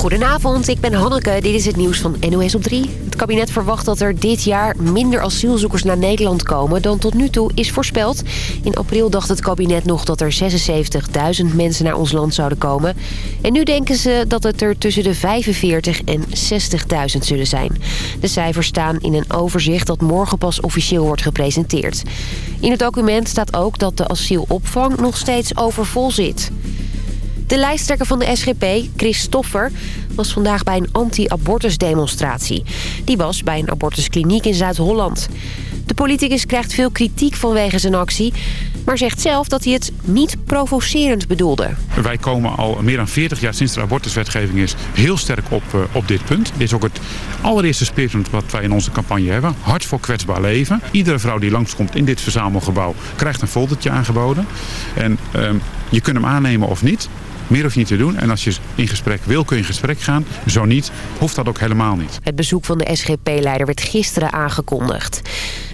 Goedenavond, ik ben Hanneke. Dit is het nieuws van NOS op 3. Het kabinet verwacht dat er dit jaar minder asielzoekers naar Nederland komen... dan tot nu toe is voorspeld. In april dacht het kabinet nog dat er 76.000 mensen naar ons land zouden komen. En nu denken ze dat het er tussen de 45 en 60.000 zullen zijn. De cijfers staan in een overzicht dat morgen pas officieel wordt gepresenteerd. In het document staat ook dat de asielopvang nog steeds overvol zit. De lijsttrekker van de SGP, Chris Stoffer, was vandaag bij een anti-abortusdemonstratie. Die was bij een abortuskliniek in Zuid-Holland. De politicus krijgt veel kritiek vanwege zijn actie... maar zegt zelf dat hij het niet provocerend bedoelde. Wij komen al meer dan 40 jaar sinds er abortuswetgeving is... heel sterk op, uh, op dit punt. Dit is ook het allereerste speerpunt wat wij in onze campagne hebben. Hart voor kwetsbaar leven. Iedere vrouw die langskomt in dit verzamelgebouw... krijgt een foldertje aangeboden. En uh, je kunt hem aannemen of niet... Meer hoef niet te doen. En als je in gesprek wil, kun je in gesprek gaan. Zo niet, hoeft dat ook helemaal niet. Het bezoek van de SGP-leider werd gisteren aangekondigd.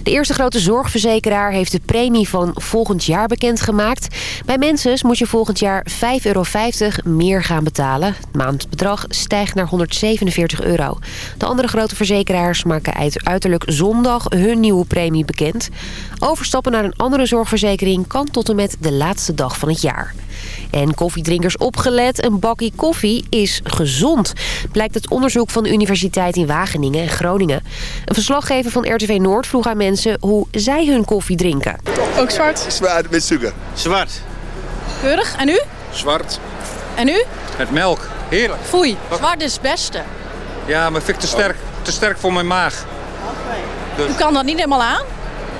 De eerste grote zorgverzekeraar heeft de premie van volgend jaar bekendgemaakt. Bij Menses moet je volgend jaar 5,50 euro meer gaan betalen. Het maandbedrag stijgt naar 147 euro. De andere grote verzekeraars maken uiterlijk zondag hun nieuwe premie bekend. Overstappen naar een andere zorgverzekering kan tot en met de laatste dag van het jaar. En koffiedrinkers opgelet, een bakkie koffie is gezond. Blijkt het onderzoek van de Universiteit in Wageningen en Groningen. Een verslaggever van RTV Noord vroeg aan mensen hoe zij hun koffie drinken. Ook zwart? Zwart met suiker. Zwart. Keurig. En u? Zwart. En u? Met melk. Heerlijk. Foei. Zwart is het beste. Ja, maar vind ik te sterk, te sterk voor mijn maag. U kan dat niet helemaal aan?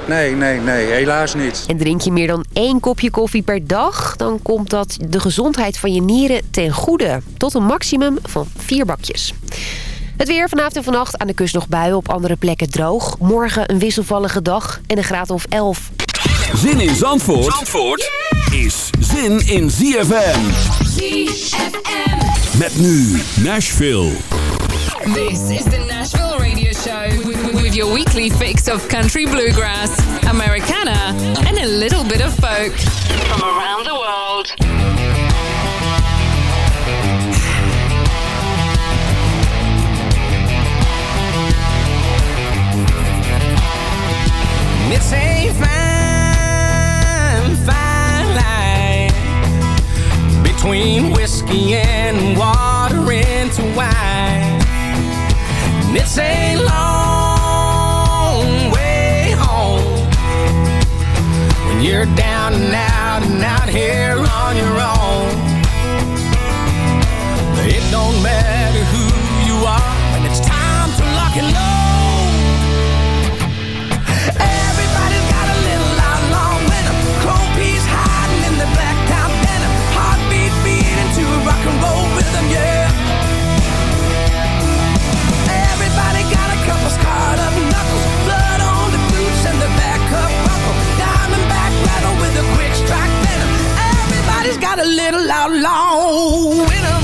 Nee, nee, nee, helaas niet. En drink je meer dan één kopje koffie per dag... dan komt dat de gezondheid van je nieren ten goede. Tot een maximum van vier bakjes. Het weer vanavond en vannacht aan de kust nog buien, op andere plekken droog. Morgen een wisselvallige dag en een graad of 11. Zin in Zandvoort, Zandvoort is zin in ZFM. ZFM. Met nu Nashville. This is the Nashville Radio Show with, with your weekly fix of country bluegrass, Americana, and a little bit of folk from around the world. It's a fine, fine line between whiskey and water into wine. It's a long way home when you're down and out and out here on your own. It don't matter Loud, alone.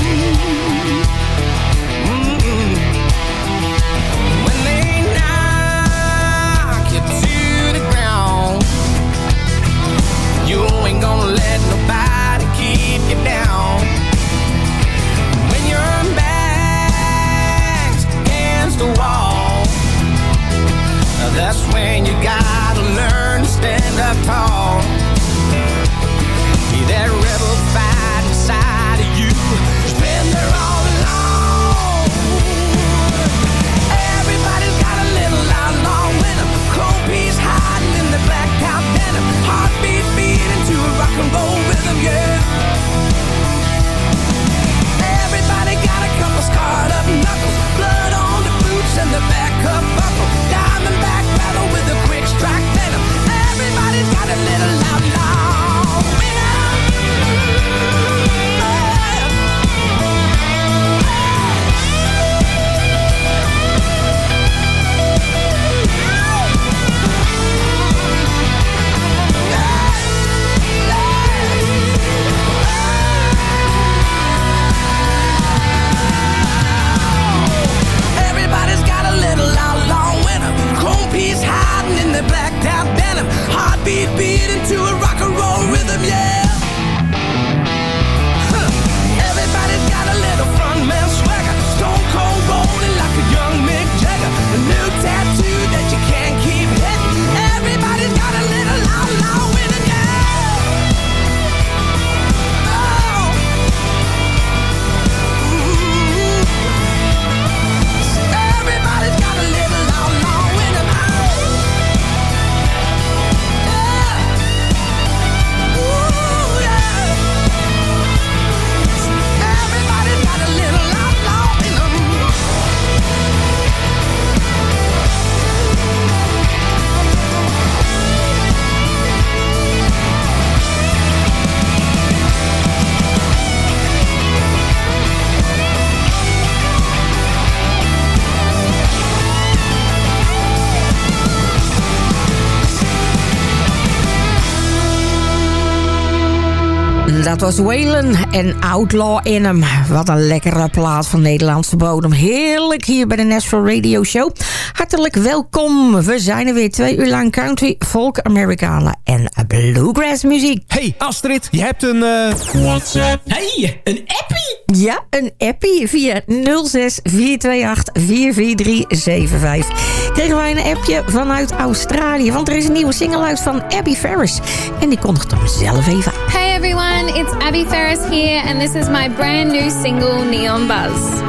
Dat was Waylon en Outlaw in hem. Wat een lekkere plaat van Nederlandse bodem. Heerlijk hier bij de Nashville Radio Show. Hartelijk welkom. We zijn er weer twee uur lang country, folk, Americana en bluegrass muziek. Hey Astrid, je hebt een... Uh... WhatsApp. Hey, een appie? Ja, een appie via 06 428 44375. Kregen wij een appje vanuit Australië. Want er is een nieuwe single uit van Abby Ferris. En die kondigt hem zelf even aan. Hey everyone, it's Abby Ferris here. And this is my brand new single, Neon Buzz.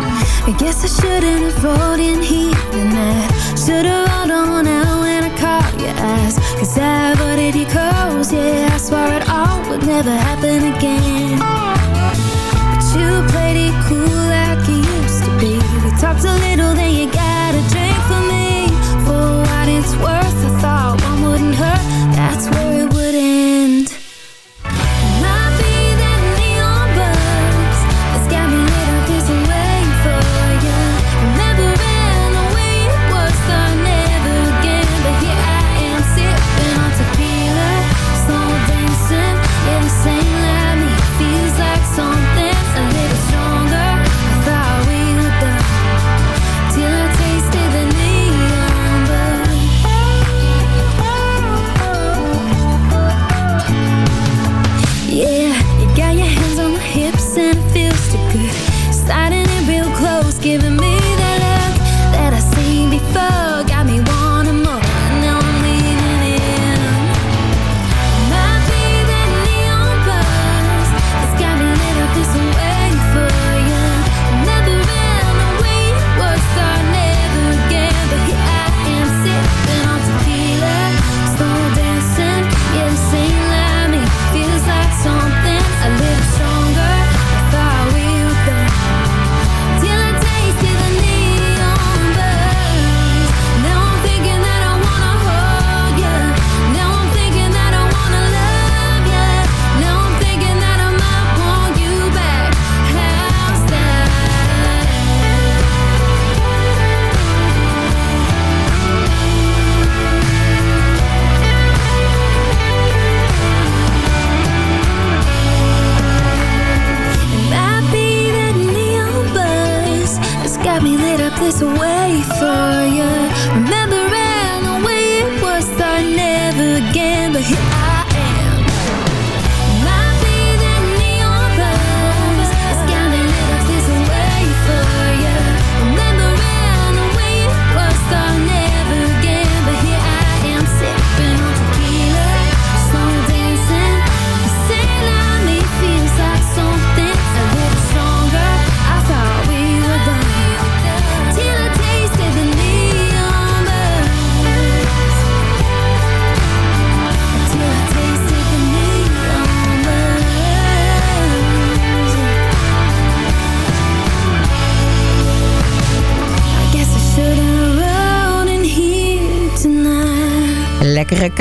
I guess I shouldn't have rolled in here tonight. Should've rolled on out when I caught your eyes. Cause I avoided your calls, yeah. I swore it all would never happen again. But you played it cool like you used to be. We talked a little, then you got a drink for me. For what it's worth, I thought one wouldn't hurt. That's where it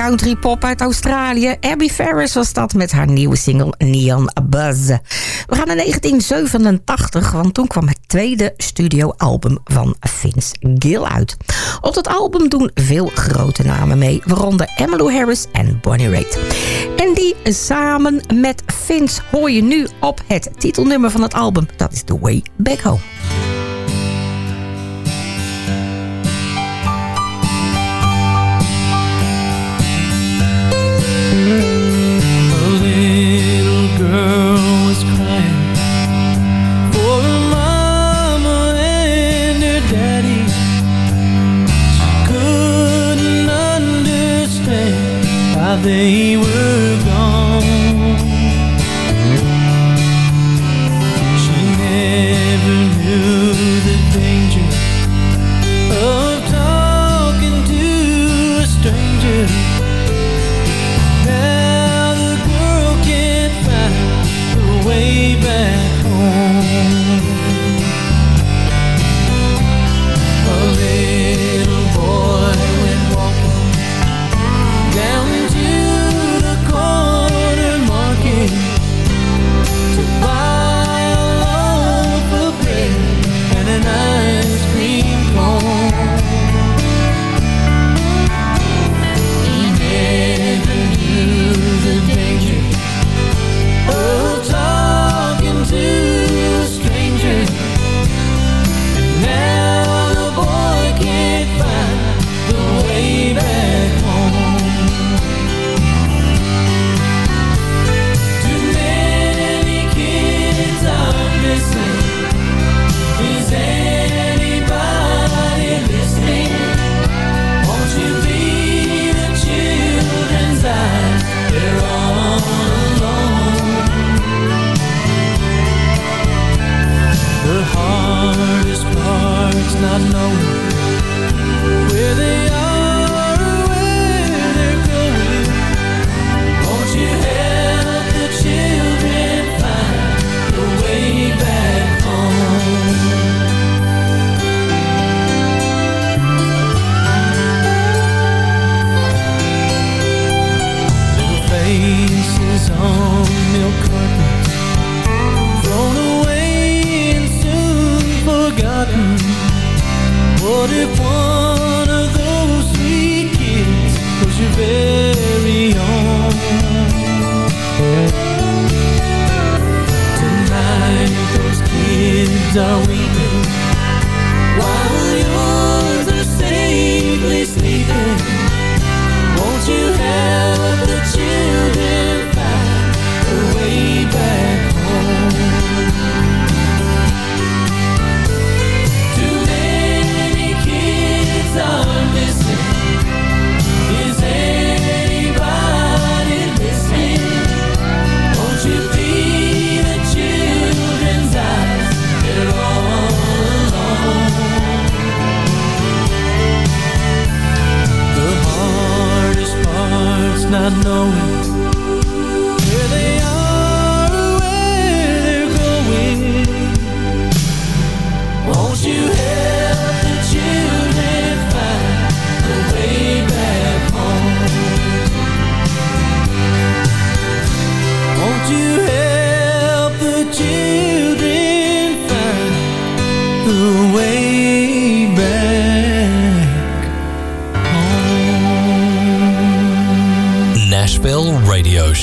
country pop uit Australië. Abby Ferris was dat met haar nieuwe single Neon Buzz. We gaan naar 1987, want toen kwam het tweede studioalbum van Vince Gill uit. Op dat album doen veel grote namen mee, waaronder Emmylou Harris en Bonnie Raitt. En die samen met Vince hoor je nu op het titelnummer van het album. Dat is The Way Back Home. They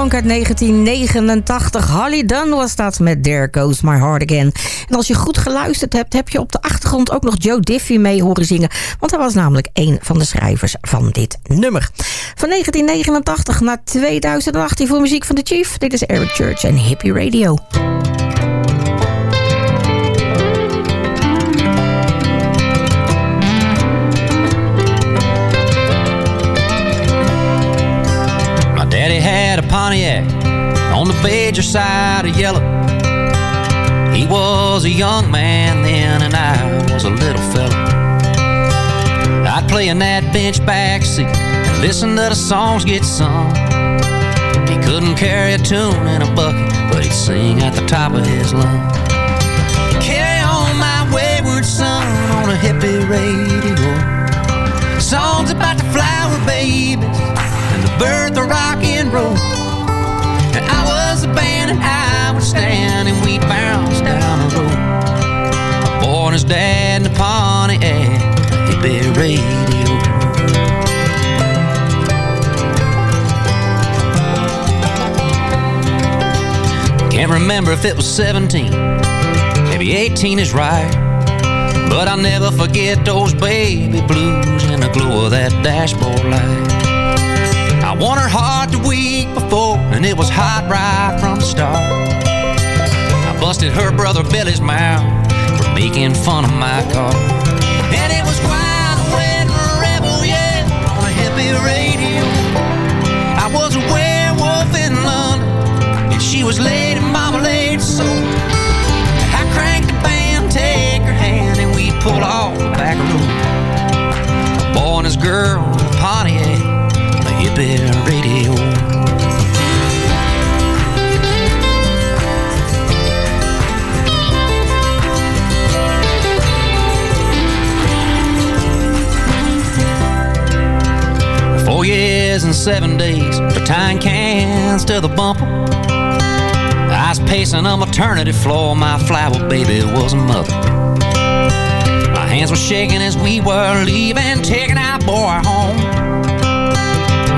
funk uit 1989. Holly Dunn was dat met There Goes My Heart Again. En als je goed geluisterd hebt, heb je op de achtergrond ook nog Joe Diffie mee horen zingen. Want hij was namelijk een van de schrijvers van dit nummer. Van 1989 naar 2018 voor muziek van The Chief. Dit is Eric Church en Hippie Radio. Pontiac on the Badger side of yellow. He was a young man then, and I was a little fella. I'd play in that bench backseat and listen to the songs get sung. He couldn't carry a tune in a bucket, but he'd sing at the top of his lungs. On his dad in the Pontiac. He buried radio. Can't remember if it was 17, maybe 18 is right. But I'll never forget those baby blues and the glow of that dashboard light. I won her heart the week before, and it was hot right from the start. I busted her brother Billy's mouth making fun of my car. And it was wild red rebel, yeah, on a hippie radio. I was a werewolf in London, and she was Lady Marmalade soul. I cranked the band, take her hand, and we pull off the back road. A boy and his girl, a Pontiac, on a hippie radio. Four years and seven days, for tying cans to the bumper. I was pacing a maternity floor, my flower baby was a mother. My hands were shaking as we were leaving, taking our boy home.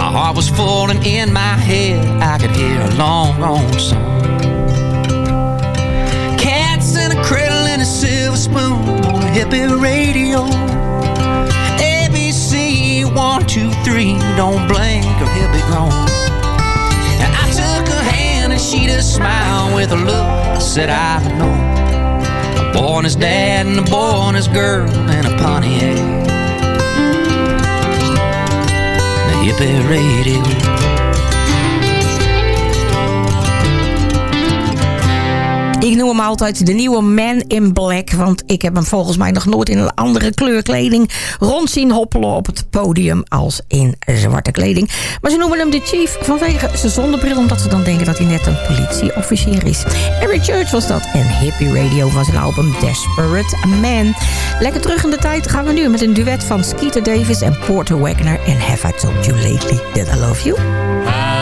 My heart was full and in my head I could hear a long long song. Cats in a cradle and a silver spoon on a hippie radio. Don't blink or he'll be gone. And I took her hand and she just smiled with a look. I Said I know a boy and his dad and a boy and his girl and a Pontiac. The hippie radio. Ik noem hem altijd de nieuwe Man in Black. Want ik heb hem volgens mij nog nooit in een andere kleurkleding rond zien hoppelen op het podium als in zwarte kleding. Maar ze noemen hem de Chief vanwege zijn zonnebril. Omdat ze dan denken dat hij net een politieofficier is. Eric Church was dat. En Hippie Radio was zijn album Desperate Man. Lekker terug in de tijd gaan we nu met een duet van Skeeter Davis en Porter Wagner. En Have I Told You Lately That I Love You?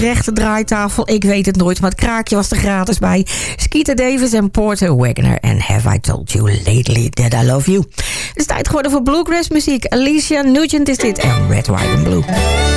De rechter draaitafel, ik weet het nooit. Maar het kraakje was er gratis bij. Skeeter Davis en Porter Wagner. En Have I Told You Lately That I Love You. Het is tijd geworden voor bluegrass muziek. Alicia Nugent is dit en Red, White and Blue.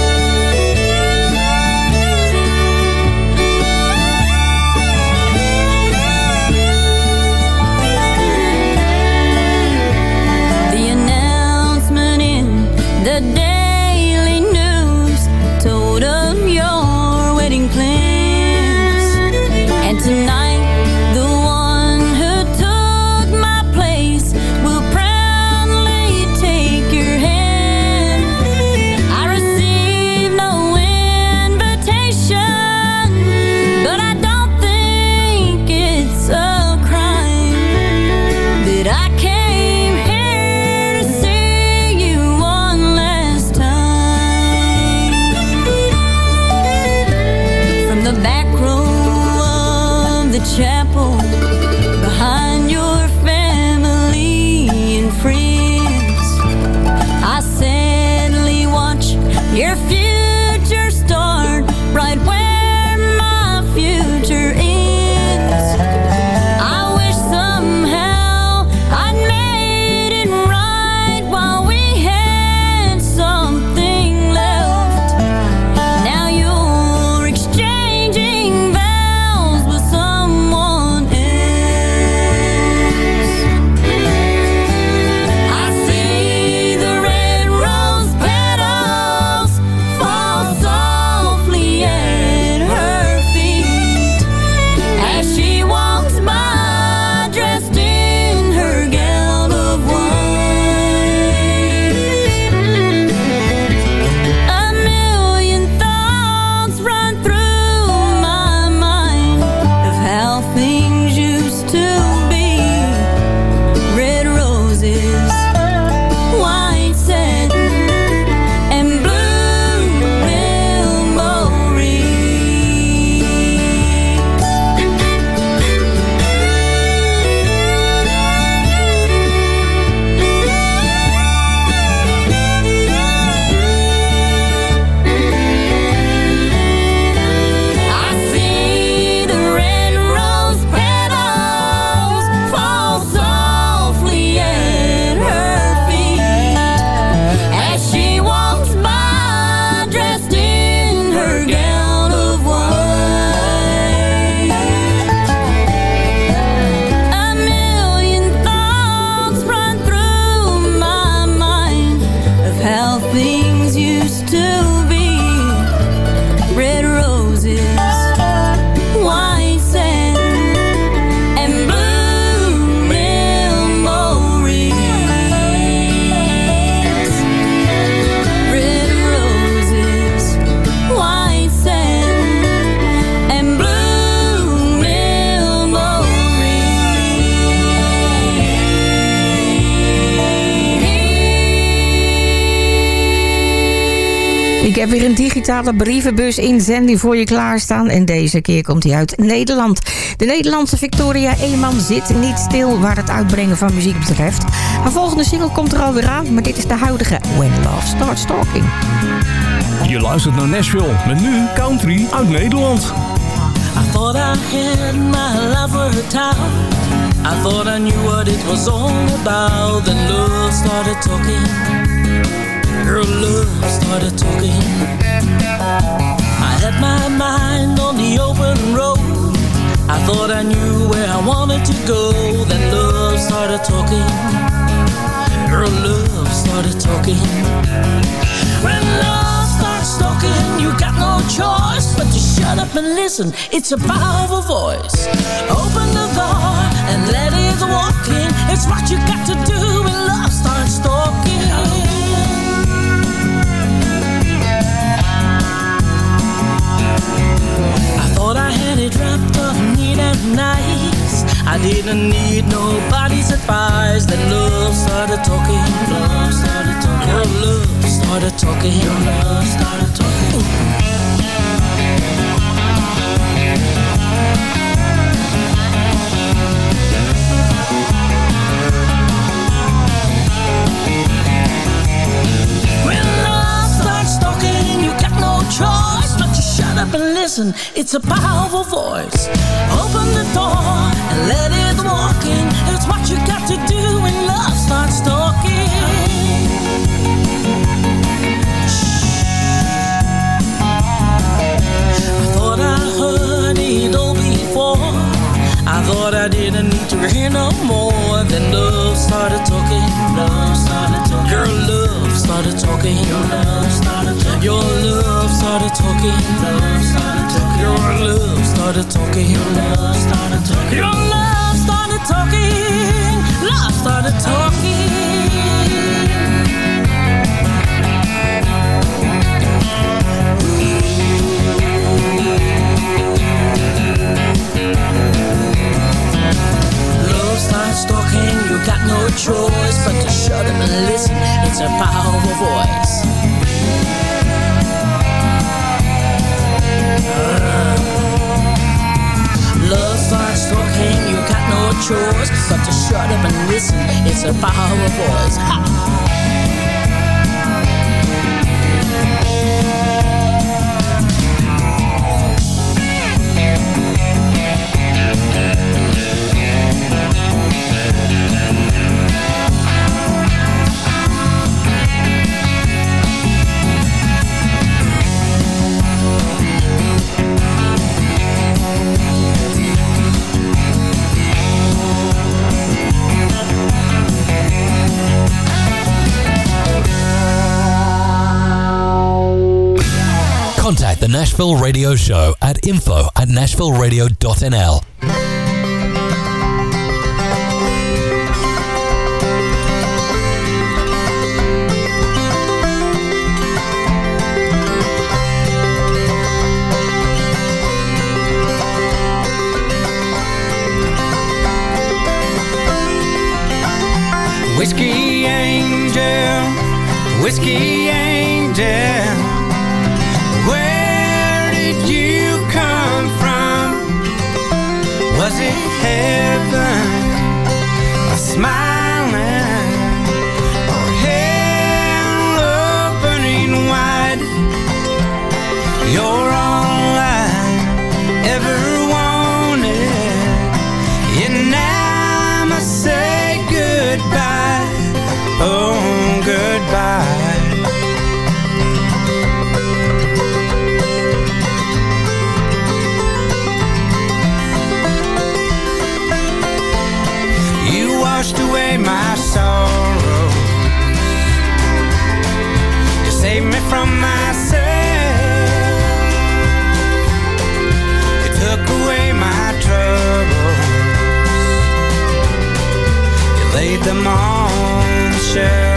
Digitale brievenbus inzending voor je klaarstaan. En deze keer komt hij uit Nederland. De Nederlandse Victoria Eeman zit niet stil waar het uitbrengen van muziek betreft. Haar volgende single komt er alweer aan, maar dit is de huidige When Love Starts Talking. Je luistert naar Nashville met nu country uit Nederland. I thought I had my lover. I thought I knew what it was all about. Then love started talking. Girl, love started talking. I had my mind on the open road. I thought I knew where I wanted to go. Then love started talking. Love started talking. When love starts talking, you got no choice but to shut up and listen. It's a powerful voice. Open the door and let it walk in. It's what you got to do when love starts talking. Didn't need nobody's advice. Then love started talking. Love started talking. Your love started talking. Your love started talking. When up and listen. It's a powerful voice. Open the door and let it walk in. It's what you got to do when love starts talking. I thought I didn't need to hear no more. Then love started talking. Love started talking. Your love started talking. Your love started talking. Your love started talking. Love started talking. Your love started talking. Your love started talking. Your love started talking. Love started talking. Got no choice but to shut him and listen. It's a powerful voice. Love starts talking, you got no choice but to shut up and listen. It's a powerful voice. Ha! Nashville Radio Show at info at nashvilleradio.nl. Whiskey angel, whiskey angel. It heaven? Smiling opening wide? You're all I ever wanted, and now I say goodbye. Oh, goodbye. Away my sorrow. You saved me from myself. You took away my troubles. You laid them on the shelf.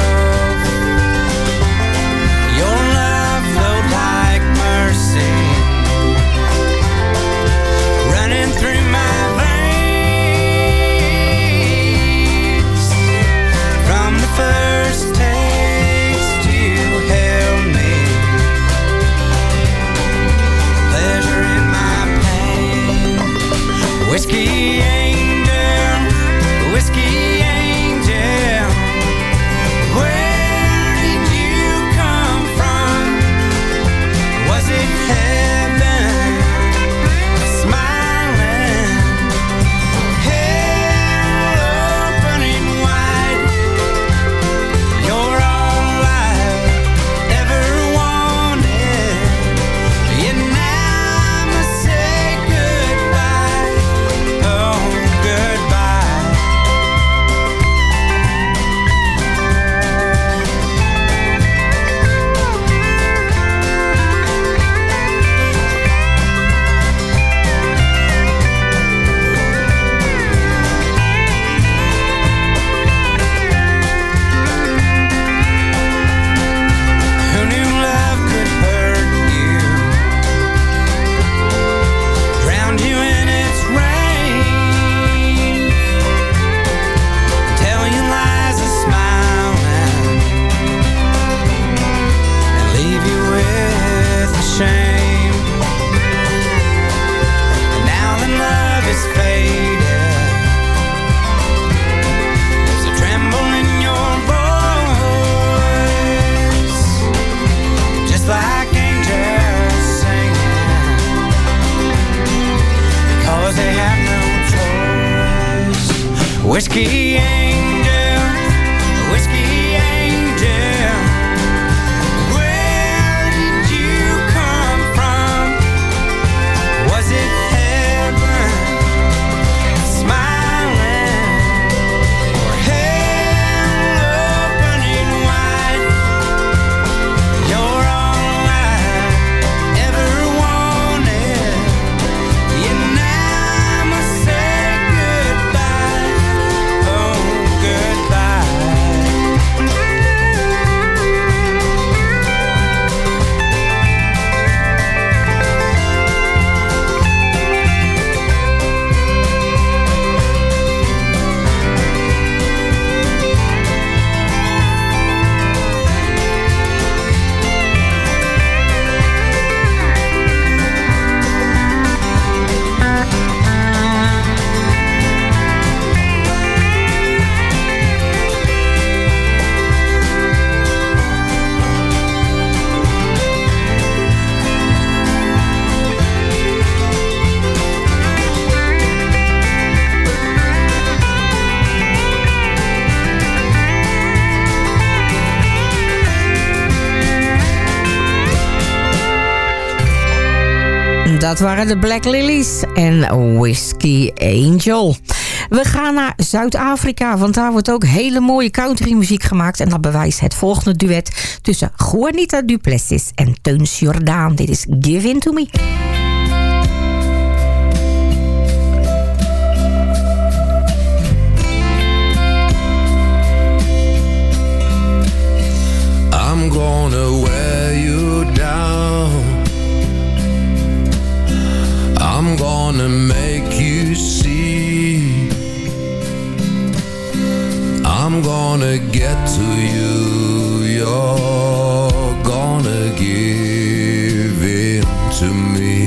Dat waren de Black Lilies en Whiskey Angel. We gaan naar Zuid-Afrika, want daar wordt ook hele mooie countrymuziek gemaakt. En dat bewijst het volgende duet tussen Juanita Duplessis en Teuns Jordaan. Dit is Give In To Me. I'm gonna gonna make you see. I'm gonna get to you. You're gonna give in to me.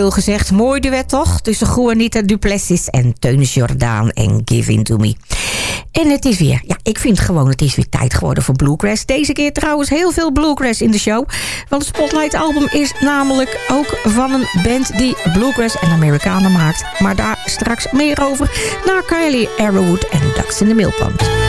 Veel gezegd? Mooi duet toch? Tussen Juanita Duplessis en Teunis Jordaan en Give In To Me. En het is weer, ja, ik vind gewoon, het is weer tijd geworden voor Bluegrass. Deze keer trouwens heel veel Bluegrass in de show. Want het Spotlight album is namelijk ook van een band die Bluegrass en Amerikanen maakt. Maar daar straks meer over naar Kylie Arrowwood en Ducks in the Millpond.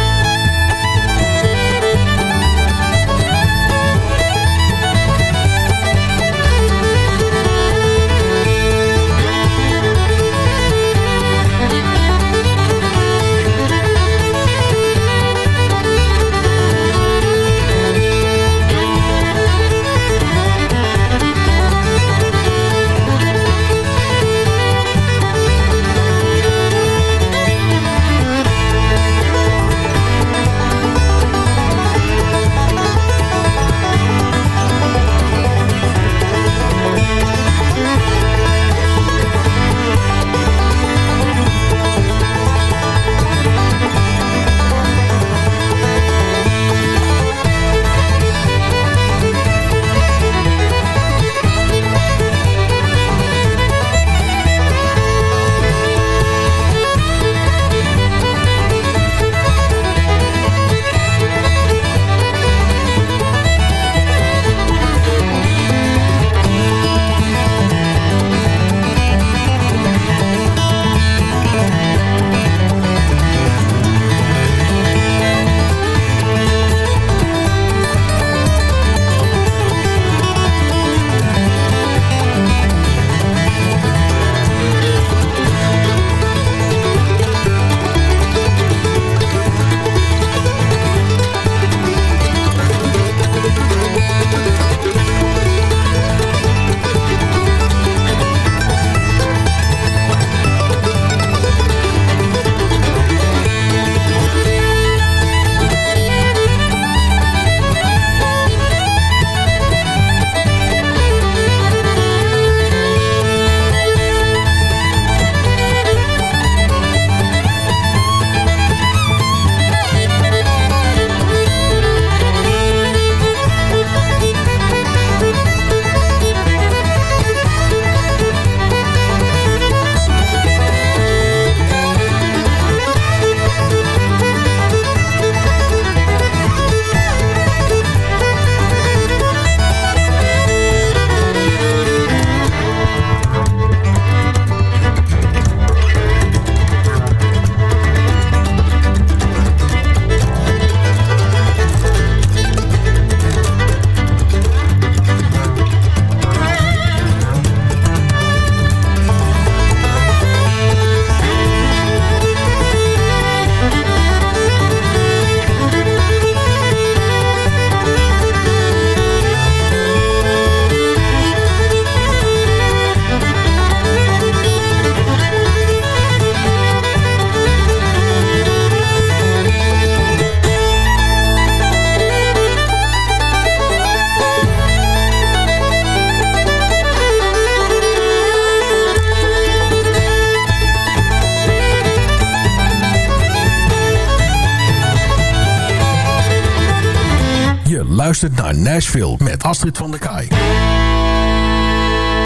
Naar Nashville met Astrid van der Kaai.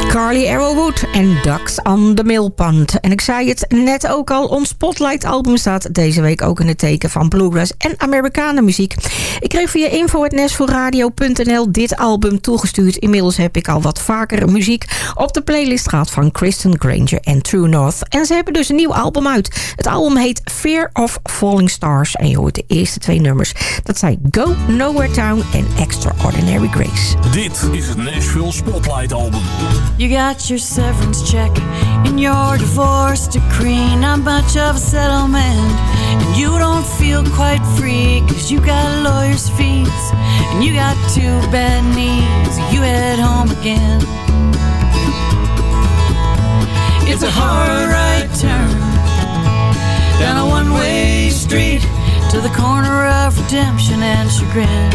Carly Arrowwood en Ducks on the Millpond. En ik zei het net ook al, ons Spotlight album staat deze week ook in het teken van bluegrass en Amerikanen muziek. Ik kreeg via info.nashvilleradio.nl dit album toegestuurd. Inmiddels heb ik al wat vaker muziek op de playlist gehad van Kristen Granger en True North. En ze hebben dus een nieuw album uit. Het album heet Fear of Falling Stars. En je hoort de eerste twee nummers. Dat zijn Go Nowhere Town en Extraordinary Grace. Dit is het Nashville Spotlight album. You got your severance check and your divorce decree. Not much of a settlement, and you don't feel quite free. Cause you got lawyer's fees and you got two bad knees. You head home again. It's a hard right turn down a one way street to the corner of redemption and chagrin.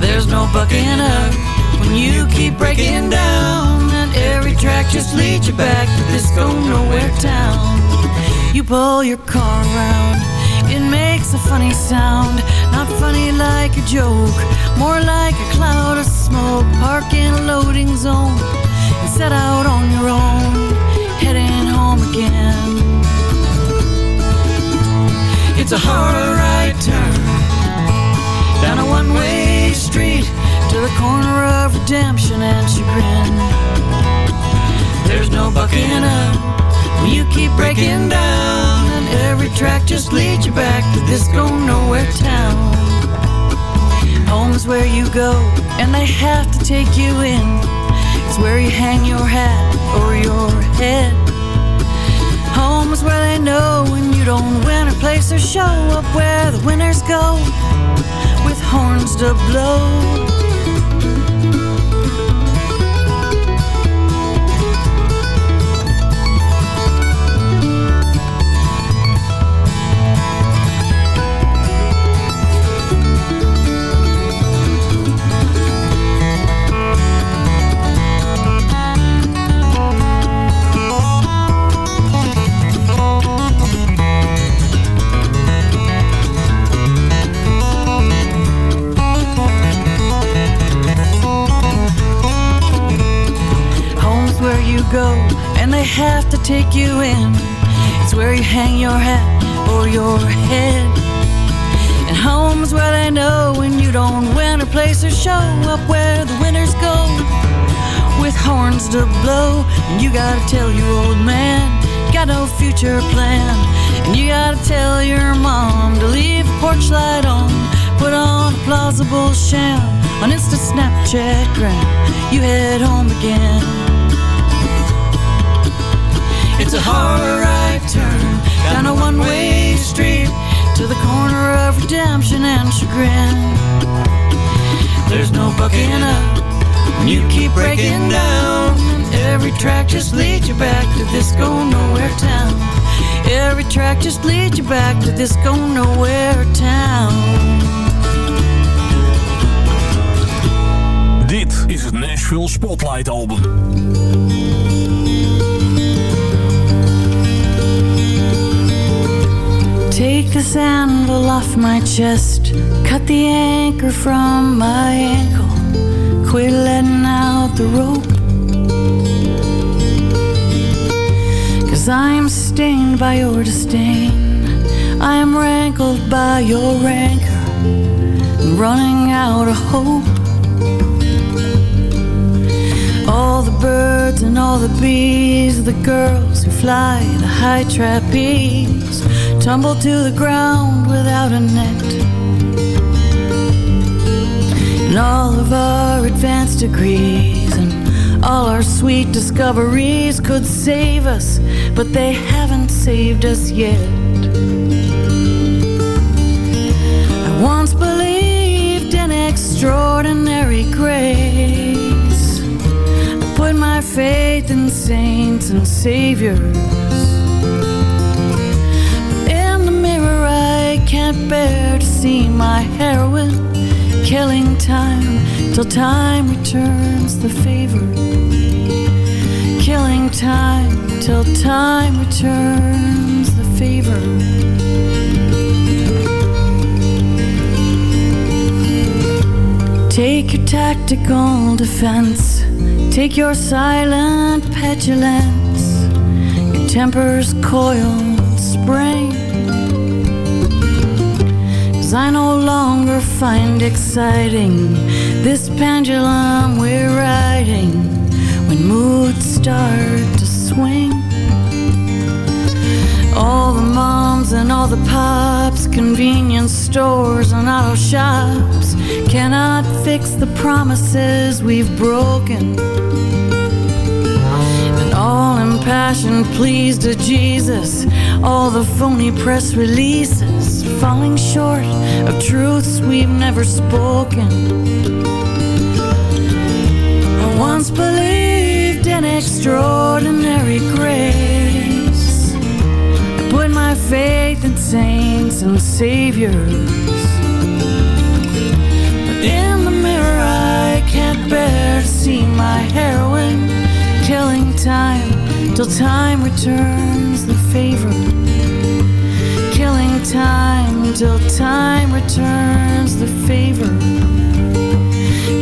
There's no bucking up when you keep breaking down, and every track just leads you back to this go nowhere town. You pull your car around, it makes a funny sound, not funny like a joke, more like a cloud of smoke, park in a loading zone. And set out on your own, heading home again. It's a hard right turn down a one way street to the corner of redemption and chagrin. There's no bucking up when you keep breaking down, and every track just leads you back to this go nowhere town. Home's where you go, and they have to take you in. It's where you hang your hat or your head. Home is where they know when you don't win a place or show up where the winners go with horns to blow. You go, and they have to take you in. It's where you hang your hat or your head. And home's where they know when you don't win a place or show up where the winners go with horns to blow. And you gotta tell your old man, you got no future plan. And you gotta tell your mom to leave the porch light on, put on a plausible sham on Insta Snapchat gram. You head home again. It's a hard right turn down a one way street to the corner of redemption and chagrin. There's no bucking up when you keep breaking down. Every track just leads you back to this go nowhere town. Every track just leads you back to this go nowhere town. Dit is het Nashville Spotlight Album. Take this anvil off my chest. Cut the anchor from my ankle. Quit letting out the rope. Cause I am stained by your disdain. I am rankled by your rancor. and running out of hope. All the birds and all the bees, the girls who fly the high trapeze, tumble to the ground without a net. And all of our advanced degrees and all our sweet discoveries could save us, but they haven't saved us yet. I once believed in extraordinary grace. I put my faith in saints and saviors. See my heroine killing time till time returns the favor. Killing time till time returns the favor. Take your tactical defense. Take your silent petulance. Your temper's coiled spring. Cause I no longer find exciting this pendulum we're riding when moods start to swing. All the moms and all the pops, convenience stores and auto shops cannot fix the promises we've broken. And all impassioned pleas to Jesus, all the phony press releases falling short of truths we've never spoken. I once believed in extraordinary grace. I put my faith in saints and saviors. But in the mirror, I can't bear to see my heroine killing time till time returns the favor. Time till time returns the favor.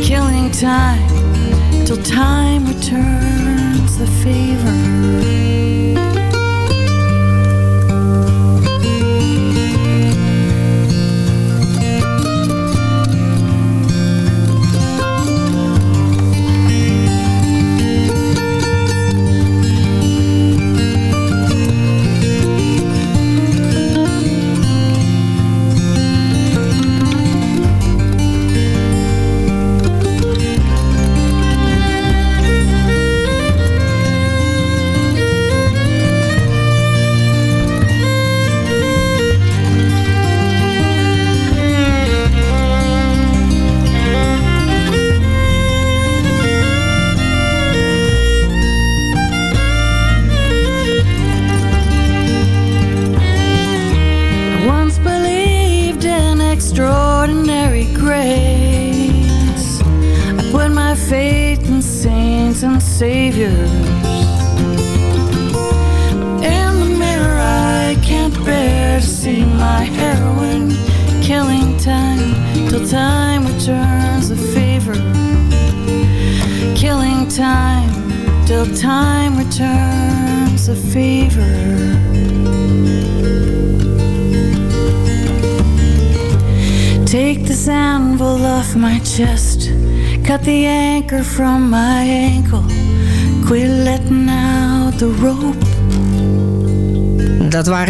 Killing time till time returns the favor.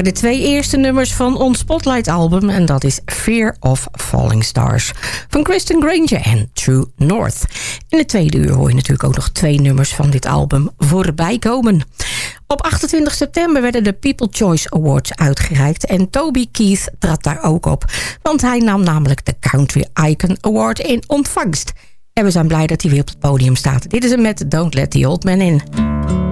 De twee eerste nummers van ons Spotlight-album... en dat is Fear of Falling Stars van Kristen Granger en True North. In de tweede uur hoor je natuurlijk ook nog twee nummers van dit album voorbij komen. Op 28 september werden de People Choice Awards uitgereikt... en Toby Keith trad daar ook op, want hij nam namelijk de Country Icon Award in ontvangst. En we zijn blij dat hij weer op het podium staat. Dit is hem met Don't Let the Old Man In.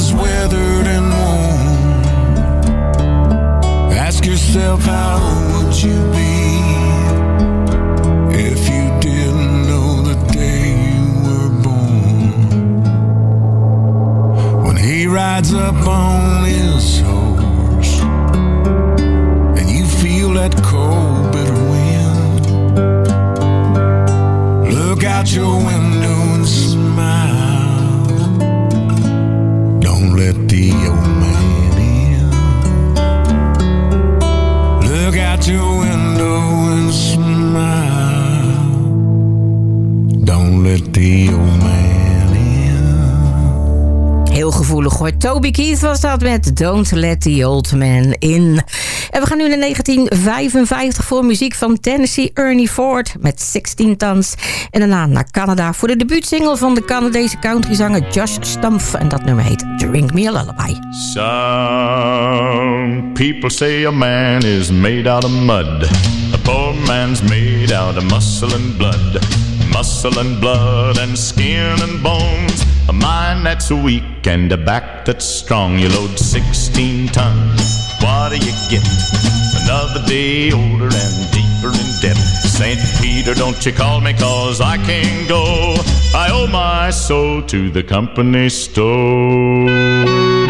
Body's weathered and worn. Ask yourself, how would you be if you didn't know the day you were born? When he rides up on his horse and you feel that cold, bitter wind. Look out your window and smile. Let the old man in. Look out your window and smile. Don't let the old man in. Heel gevoelig hoor. Toby Keith was dat met Don't Let the Old Man In. En we gaan nu naar 1955 voor muziek van Tennessee Ernie Ford met 16 Tons. En daarna naar Canada voor de debuutsingle van de Canadese countryzanger Josh Stumpf. En dat nummer heet Drink Me a Lullaby. Some people say a man is made out of mud. A poor man's made out of muscle and blood. Muscle and blood and skin and bones. A mind that's weak and a back that's strong. You load 16 tons. What do you get? Another day older and deeper in debt. St. Peter, don't you call me cause I can't go. I owe my soul to the company store.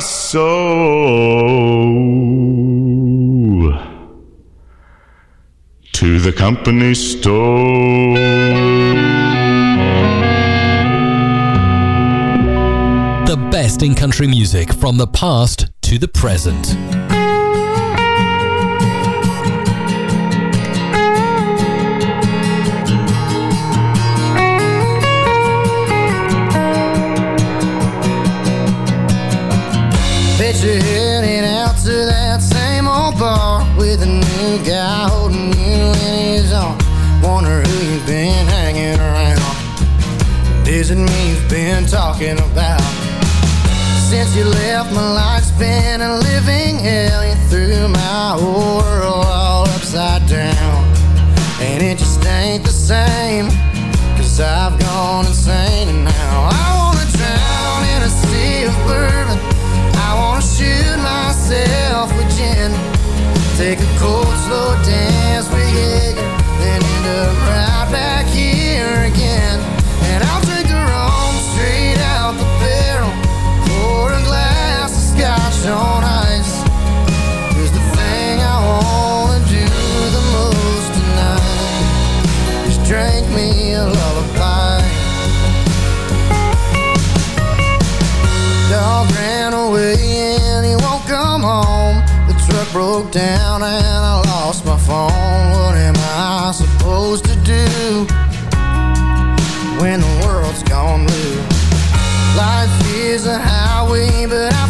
soul to the company store. The best in country music from the past to the present. Picture heading out to that same old bar with a new guy holding you in his arm. Wonder who you've been hanging around. Is it me you've been talking about? Since you left, my life's been a living hell. You threw my whole world all upside down. And it just ain't the same. Cause I've gone insane and myself. Take a cold, slow dance with Jaeger. Broke down and I lost my phone. What am I supposed to do when the world's gone blue? Life is a highway, but I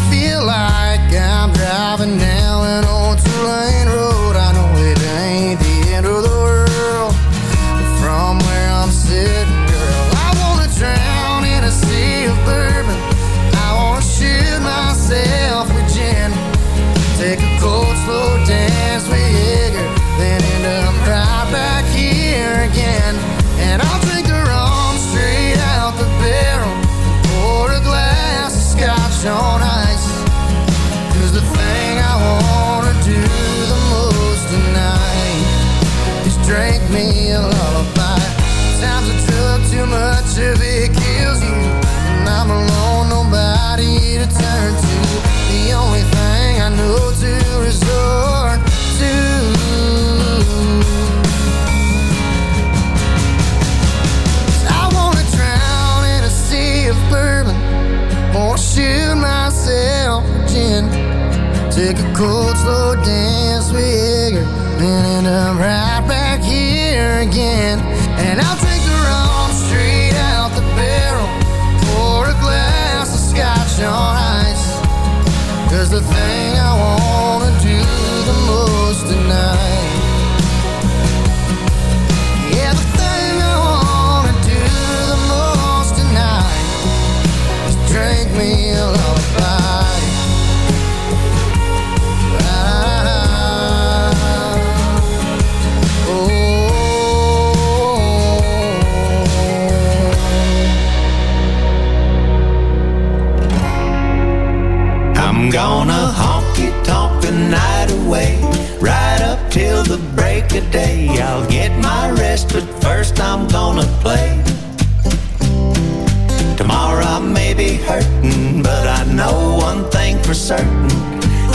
drank me a lullaby. Times I took too much if it kills you. And I'm alone, nobody to turn to. The only thing I know to resort to. I wanna drown in a sea of bourbon. Or shoot myself with Take a cold, slow dance with Igor then end up right again. And I'll take the wrong straight out the barrel, pour a glass of scotch on ice. Cause the thing of day. I'll get my rest, but first I'm gonna play. Tomorrow I may be hurting, but I know one thing for certain.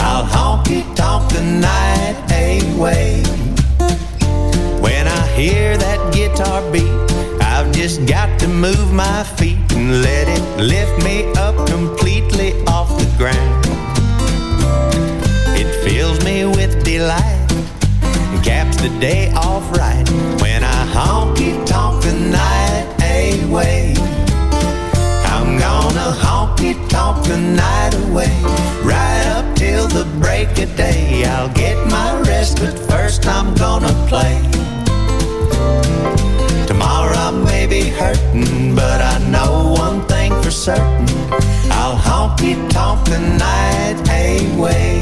I'll honky tonk the night away. When I hear that guitar beat, I've just got to move my feet and let it lift me up completely off the ground. It fills me with delight the day off right when I honky tonk the night away. I'm gonna honky tonk the night away, right up till the break of day. I'll get my rest, but first I'm gonna play. Tomorrow I may be hurting, but I know one thing for certain. I'll honky tonk the night away.